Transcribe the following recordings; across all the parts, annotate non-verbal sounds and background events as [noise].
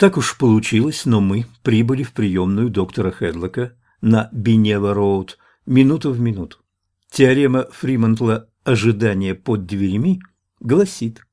Так уж получилось, но мы прибыли в приемную доктора Хедлока на Бенева-Роуд минуту в минуту. Теорема Фримонтла «ожидание под дверями» гласит,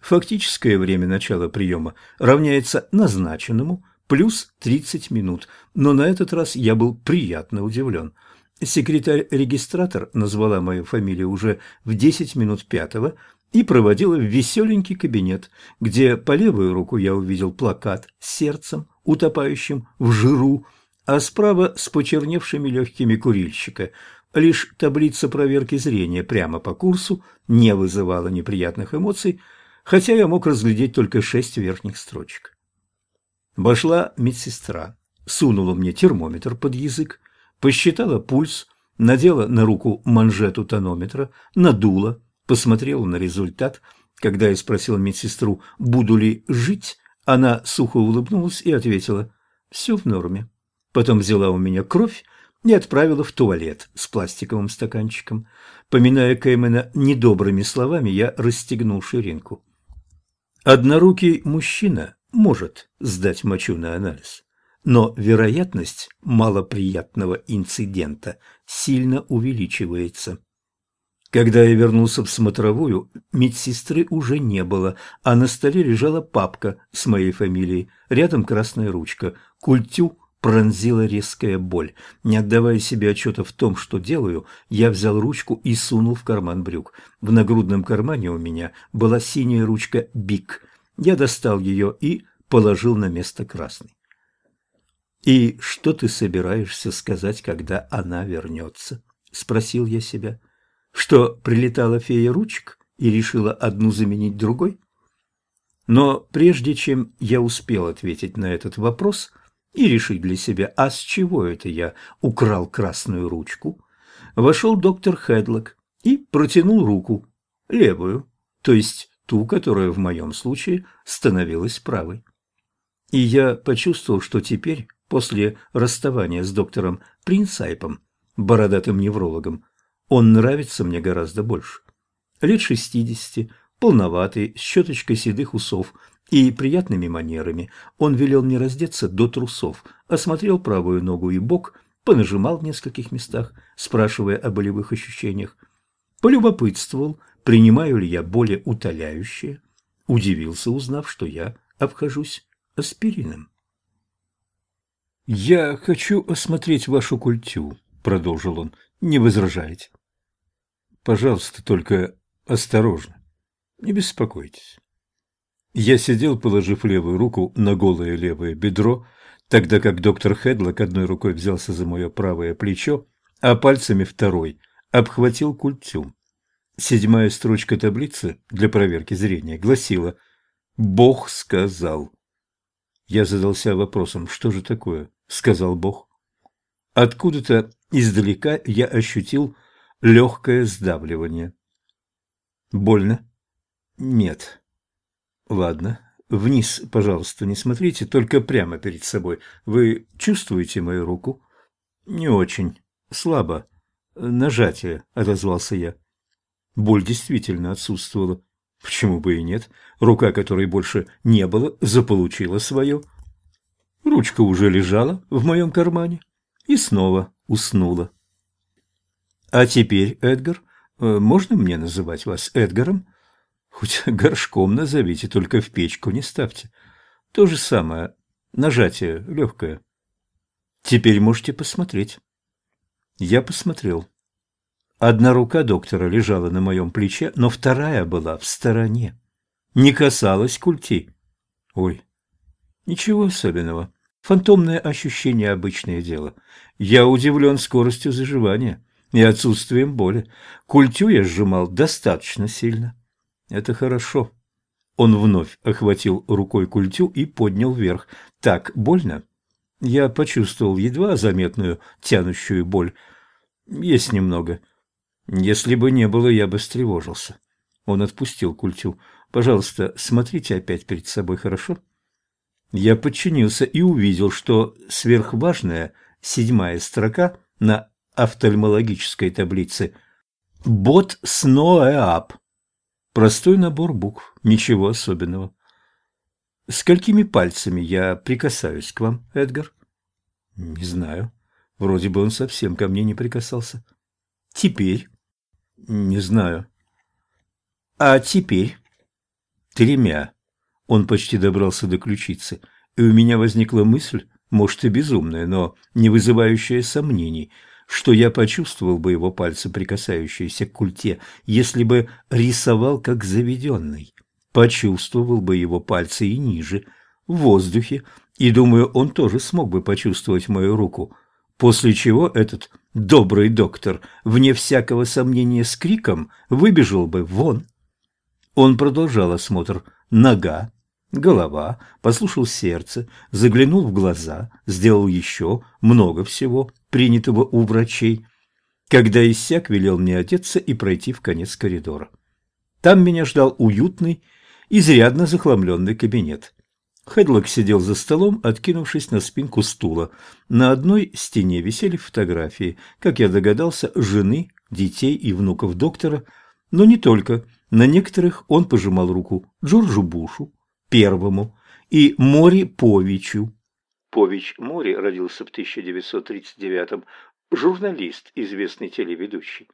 фактическое время начала приема равняется назначенному плюс 30 минут, но на этот раз я был приятно удивлен. Секретарь-регистратор назвала мою фамилию уже в 10 минут пятого и проводила в веселенький кабинет, где по левую руку я увидел плакат с сердцем, утопающим в жиру, а справа с почерневшими легкими курильщика. Лишь таблица проверки зрения прямо по курсу не вызывала неприятных эмоций, хотя я мог разглядеть только шесть верхних строчек. Вошла медсестра, сунула мне термометр под язык, посчитала пульс, надела на руку манжету тонометра, надула, посмотрела на результат. Когда я спросил медсестру, буду ли жить, она сухо улыбнулась и ответила «все в норме». Потом взяла у меня кровь и отправила в туалет с пластиковым стаканчиком. Поминая Кэймена недобрыми словами, я расстегнул ширинку. Однорукий мужчина может сдать мочу на анализ, но вероятность малоприятного инцидента сильно увеличивается. Когда я вернулся в смотровую, медсестры уже не было, а на столе лежала папка с моей фамилией, рядом красная ручка. Культю пронзила резкая боль. Не отдавая себе отчета в том, что делаю, я взял ручку и сунул в карман брюк. В нагрудном кармане у меня была синяя ручка «Бик». Я достал ее и положил на место красной. «И что ты собираешься сказать, когда она вернется?» – спросил я себя. – что прилетала фея ручек и решила одну заменить другой? Но прежде чем я успел ответить на этот вопрос и решить для себя, а с чего это я украл красную ручку, вошел доктор Хедлок и протянул руку, левую, то есть ту, которая в моем случае становилась правой. И я почувствовал, что теперь, после расставания с доктором Принсайпом, бородатым неврологом, он нравится мне гораздо больше. Лет шестидесяти, полноватый, с щеточкой седых усов и приятными манерами. Он велел мне раздеться до трусов, осмотрел правую ногу и бок, понажимал в нескольких местах, спрашивая о болевых ощущениях. Полюбопытствовал, принимаю ли я более утоляющее. Удивился, узнав, что я обхожусь аспирином. «Я хочу осмотреть вашу культю», — продолжил он. «Не возражаете?» Пожалуйста, только осторожно. Не беспокойтесь. Я сидел, положив левую руку на голое левое бедро, тогда как доктор Хедлок одной рукой взялся за мое правое плечо, а пальцами второй обхватил культю. Седьмая строчка таблицы для проверки зрения гласила «Бог сказал». Я задался вопросом, что же такое «сказал Бог». Откуда-то издалека я ощутил легкое сдавливание. Больно? Нет. Ладно. Вниз, пожалуйста, не смотрите, только прямо перед собой. Вы чувствуете мою руку? Не очень. Слабо. Нажатие, отозвался я. Боль действительно отсутствовала. Почему бы и нет? Рука, которой больше не было, заполучила свое. Ручка уже лежала в моем кармане и снова уснула. А теперь, Эдгар, э, можно мне называть вас Эдгаром? Хоть [laughs] горшком назовите, только в печку не ставьте. То же самое. Нажатие легкое. Теперь можете посмотреть. Я посмотрел. Одна рука доктора лежала на моем плече, но вторая была в стороне. Не касалась культи. Ой, ничего особенного. Фантомное ощущение – обычное дело. Я удивлен скоростью заживания и отсутствием боли. Культю я сжимал достаточно сильно. Это хорошо. Он вновь охватил рукой культю и поднял вверх. Так больно? Я почувствовал едва заметную тянущую боль. Есть немного. Если бы не было, я бы встревожился. Он отпустил культю. Пожалуйста, смотрите опять перед собой, хорошо? Я подчинился и увидел, что сверхважная седьмая строка на офтальмологической таблицы. Бот Сноэап. Простой набор букв, ничего особенного. Сколькими пальцами я прикасаюсь к вам, Эдгар? Не знаю. Вроде бы он совсем ко мне не прикасался. Теперь? Не знаю. А теперь? Тремя. Он почти добрался до ключицы, и у меня возникла мысль, может и безумная, но не вызывающая сомнений, что я почувствовал бы его пальцы, прикасающиеся к культе, если бы рисовал как заведенный. Почувствовал бы его пальцы и ниже, в воздухе, и, думаю, он тоже смог бы почувствовать мою руку, после чего этот добрый доктор, вне всякого сомнения с криком, выбежал бы вон. Он продолжал осмотр нога, голова, послушал сердце, заглянул в глаза, сделал еще много всего, принятого у врачей. Когда иссяк, велел мне одеться и пройти в конец коридора. Там меня ждал уютный, изрядно захламленный кабинет. Хедлок сидел за столом, откинувшись на спинку стула. На одной стене висели фотографии, как я догадался, жены, детей и внуков доктора, но не только. На некоторых он пожимал руку Джорджу Бушу, первому, и Мори Повичу. Пович Мори родился в 1939-м, журналист, известный телеведущий.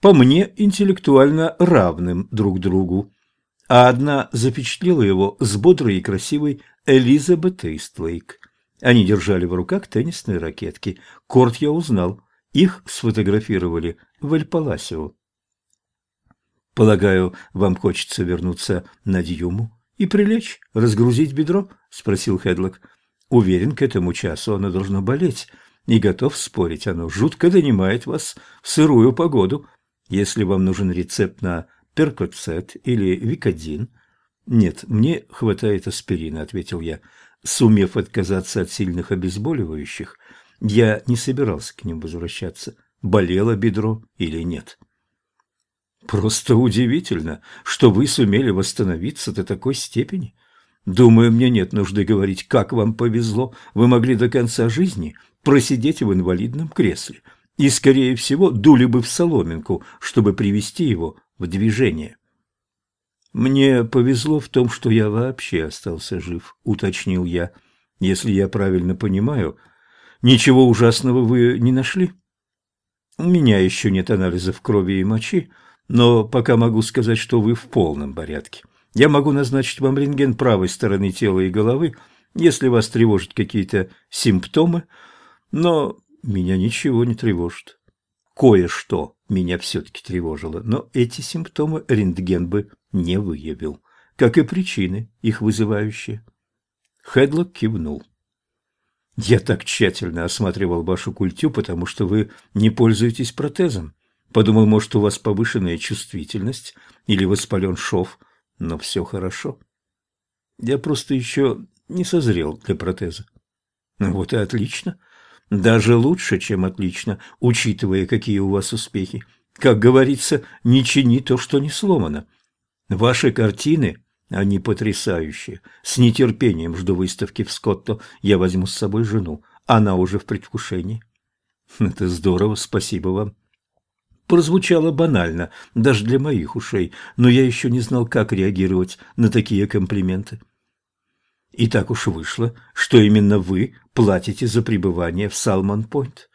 По мне, интеллектуально равным друг другу а одна запечатлела его с бодрой и красивой Элизабет Истлейк. Они держали в руках теннисные ракетки. Корт я узнал. Их сфотографировали в Эль-Паласио. «Полагаю, вам хочется вернуться на Дьюму и прилечь, разгрузить бедро?» – спросил Хедлок. «Уверен, к этому часу оно должно болеть, и готов спорить, оно жутко донимает вас в сырую погоду. Если вам нужен рецепт на перкоцет или викодин. Нет, мне хватает аспирина, ответил я. Сумев отказаться от сильных обезболивающих, я не собирался к ним возвращаться, болело бедро или нет. Просто удивительно, что вы сумели восстановиться до такой степени. Думаю, мне нет нужды говорить, как вам повезло. Вы могли до конца жизни просидеть в инвалидном кресле и, скорее всего, дули бы в соломинку, чтобы привести его в движение. «Мне повезло в том, что я вообще остался жив», — уточнил я. «Если я правильно понимаю, ничего ужасного вы не нашли?» «У меня еще нет анализов крови и мочи, но пока могу сказать, что вы в полном порядке. Я могу назначить вам рентген правой стороны тела и головы, если вас тревожат какие-то симптомы, но меня ничего не тревожит. Кое-что меня все-таки тревожило, но эти симптомы рентген бы не выявил, как и причины, их вызывающие. Хедлок кивнул. «Я так тщательно осматривал вашу культю, потому что вы не пользуетесь протезом. Подумал, может, у вас повышенная чувствительность или воспален шов, но все хорошо. Я просто еще не созрел для протеза». «Вот и отлично. Даже лучше, чем отлично, учитывая, какие у вас успехи. Как говорится, не чини то, что не сломано. Ваши картины, они потрясающие. С нетерпением жду выставки в Скотто. Я возьму с собой жену. Она уже в предвкушении. Это здорово, спасибо вам. Прозвучало банально, даже для моих ушей, но я еще не знал, как реагировать на такие комплименты. И так уж вышло, что именно вы платите за пребывание в Салмон-Пойнт.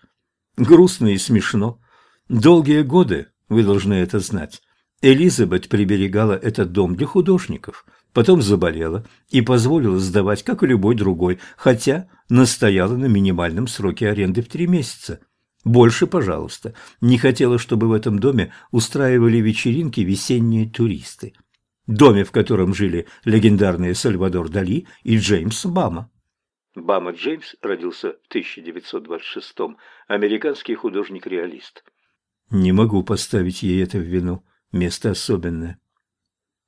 Грустно и смешно. Долгие годы, вы должны это знать, Элизабет приберегала этот дом для художников, потом заболела и позволила сдавать, как и любой другой, хотя настояла на минимальном сроке аренды в три месяца. Больше, пожалуйста. Не хотела, чтобы в этом доме устраивали вечеринки весенние туристы доме, в котором жили легендарные Сальвадор Дали и Джеймс Бама. Бама Джеймс родился в 1926-м, американский художник-реалист. Не могу поставить ей это в вину, место особенное.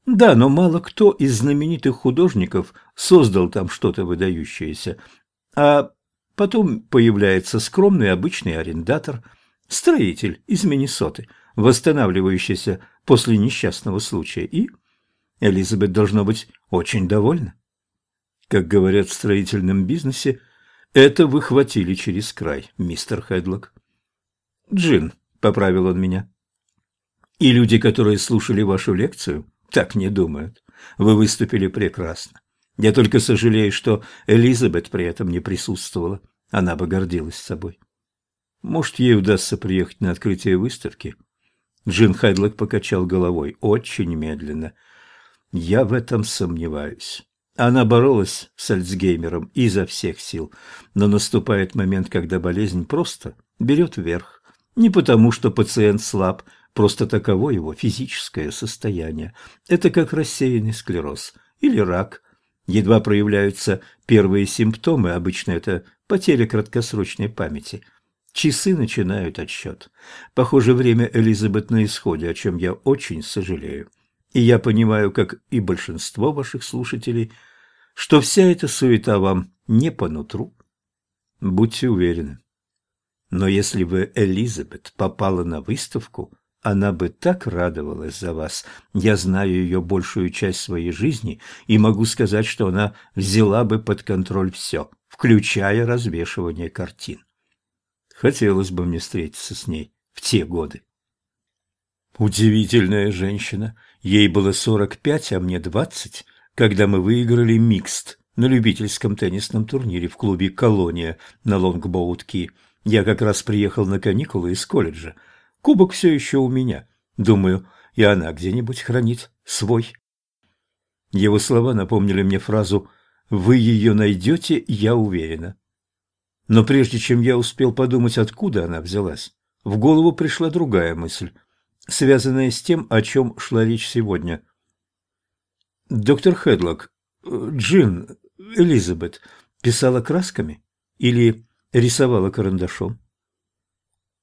Да, но мало кто из знаменитых художников создал там что-то выдающееся. А потом появляется скромный обычный арендатор, строитель из Миннесоты, восстанавливающийся после несчастного случая, и Элизабет должно быть очень довольна. Как говорят в строительном бизнесе, это вы хватили через край, мистер Хедлок. Джин, поправил он меня. И люди, которые слушали вашу лекцию, так не думают. Вы выступили прекрасно. Я только сожалею, что Элизабет при этом не присутствовала. Она бы гордилась собой. Может, ей удастся приехать на открытие выставки? Джин Хайдлок покачал головой очень медленно. Я в этом сомневаюсь. Она боролась с Альцгеймером изо всех сил, но наступает момент, когда болезнь просто берет верх. Не потому, что пациент слаб, просто таково его физическое состояние. Это как рассеянный склероз или рак. Едва проявляются первые симптомы, обычно это потеря краткосрочной памяти. Часы начинают отсчет. Похоже, время Элизабет на исходе, о чем я очень сожалею. И я понимаю, как и большинство ваших слушателей, что вся эта суета вам не по нутру. Будьте уверены. Но если бы Элизабет попала на выставку, она бы так радовалась за вас. Я знаю ее большую часть своей жизни и могу сказать, что она взяла бы под контроль все, включая развешивание картин. Хотелось бы мне встретиться с ней в те годы. Удивительная женщина. Ей было сорок пять, а мне двадцать, когда мы выиграли микст на любительском теннисном турнире в клубе «Колония» на Лонгбоут-Ки. Я как раз приехал на каникулы из колледжа. Кубок все еще у меня. Думаю, и она где-нибудь хранит свой. Его слова напомнили мне фразу «Вы ее найдете, я уверена». Но прежде чем я успел подумать, откуда она взялась, в голову пришла другая мысль – связанное с тем, о чем шла речь сегодня. Доктор Хедлок, Джин, Элизабет писала красками или рисовала карандашом?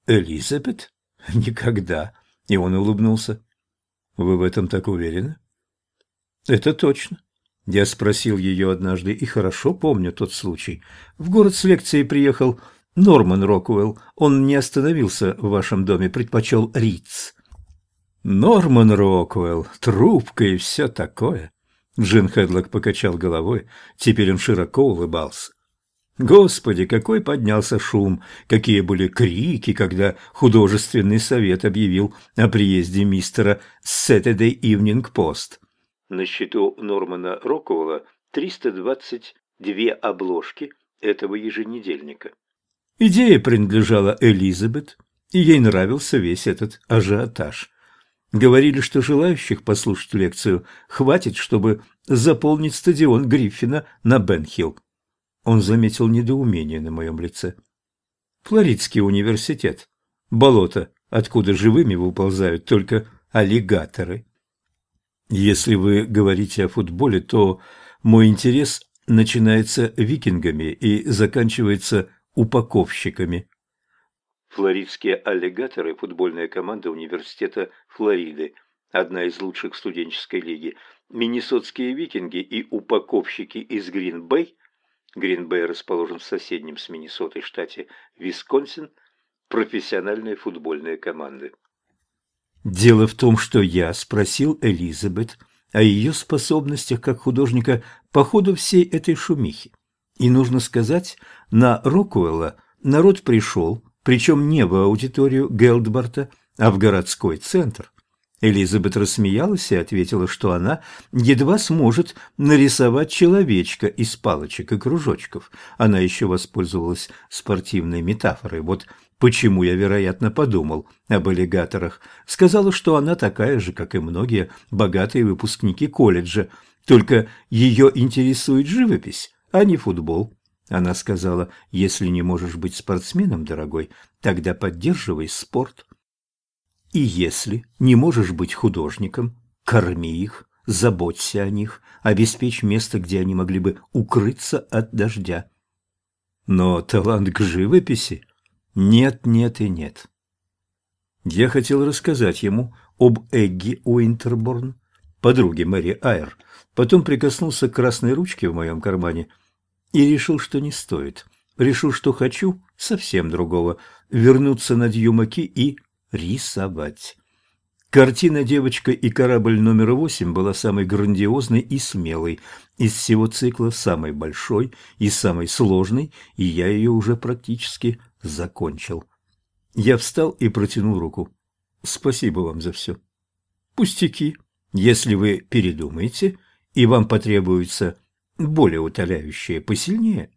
Элизабет? [laughs] Никогда. И он улыбнулся. Вы в этом так уверены? Это точно. Я спросил ее однажды и хорошо помню тот случай. В город с лекцией приехал Норман Роквелл. Он не остановился в вашем доме, предпочел Риц. Норман Роквелл, трубка и все такое. Джин Хедлок покачал головой, теперь он широко улыбался. Господи, какой поднялся шум, какие были крики, когда художественный совет объявил о приезде мистера Saturday Evening Post. На счету Нормана Роквелла 322 обложки этого еженедельника. Идея принадлежала Элизабет, и ей нравился весь этот ажиотаж. Говорили, что желающих послушать лекцию хватит, чтобы заполнить стадион Гриффина на Бенхилл. Он заметил недоумение на моем лице. Флоридский университет. Болото, откуда живыми выползают только аллигаторы. Если вы говорите о футболе, то мой интерес начинается викингами и заканчивается упаковщиками. Флоридские аллигаторы – футбольная команда университета Флориды, одна из лучших студенческой лиги. Миннесотские викинги и упаковщики из Грин-Бэй – Грин-Бэй расположен в соседнем с Миннесотой штате Висконсин – профессиональные футбольные команды. Дело в том, что я спросил Элизабет о ее способностях как художника по ходу всей этой шумихи. И нужно сказать, на Рокуэлла народ пришел, причем не в аудиторию Гелдбарта, а в городской центр. Элизабет рассмеялась и ответила, что она едва сможет нарисовать человечка из палочек и кружочков. Она еще воспользовалась спортивной метафорой. Вот почему я, вероятно, подумал об аллигаторах. Сказала, что она такая же, как и многие богатые выпускники колледжа, только ее интересует живопись, а не футбол. Она сказала, если не можешь быть спортсменом, дорогой, тогда поддерживай спорт. И если не можешь быть художником, корми их, заботься о них, обеспечь место, где они могли бы укрыться от дождя. Но талант к живописи нет, нет и нет. Я хотел рассказать ему об Эгги Уинтерборн, подруге Мэри Айр, потом прикоснулся к красной ручке в моем кармане – и решил, что не стоит. Решил, что хочу совсем другого – вернуться на Дьюмаки и рисовать. Картина «Девочка и корабль номер восемь» была самой грандиозной и смелой из всего цикла, самой большой и самой сложной, и я ее уже практически закончил. Я встал и протянул руку. Спасибо вам за все. Пустяки. Если вы передумаете, и вам потребуется более утоляющее посильнее,